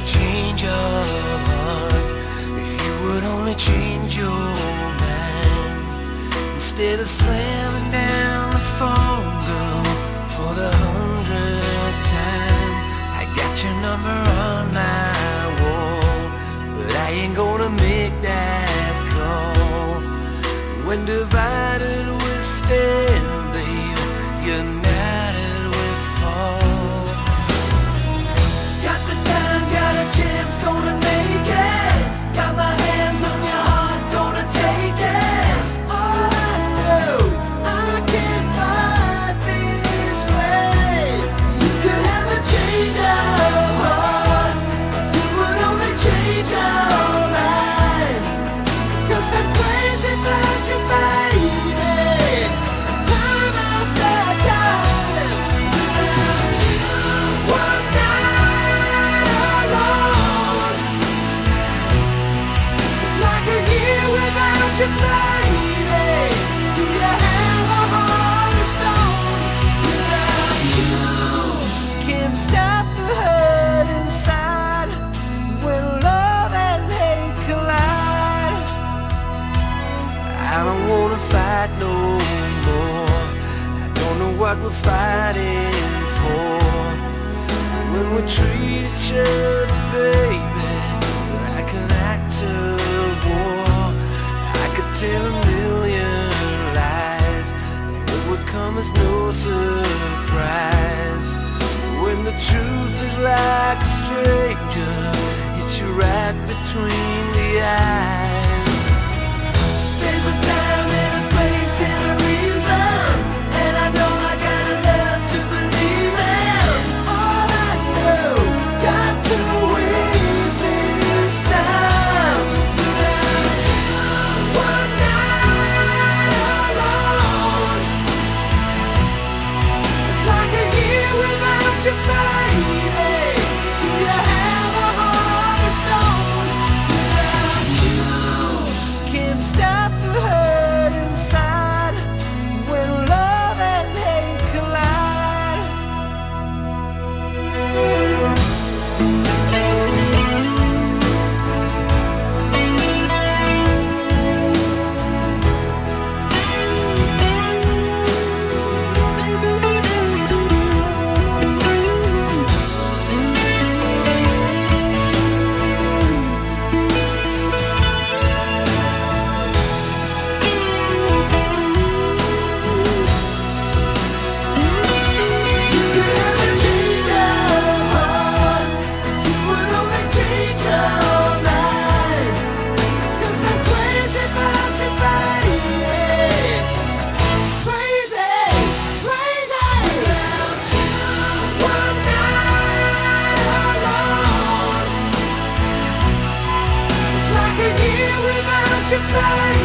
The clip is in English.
to change your heart, if you would only change your mind, instead of slamming down the phone, girl, for the hundredth time, I got your number on my wall, but I ain't gonna make that call. When divided I don't wanna fight no more. I don't know what we're fighting for. When we treat each other, baby, surprise. When the truth is like a stranger hits you right between your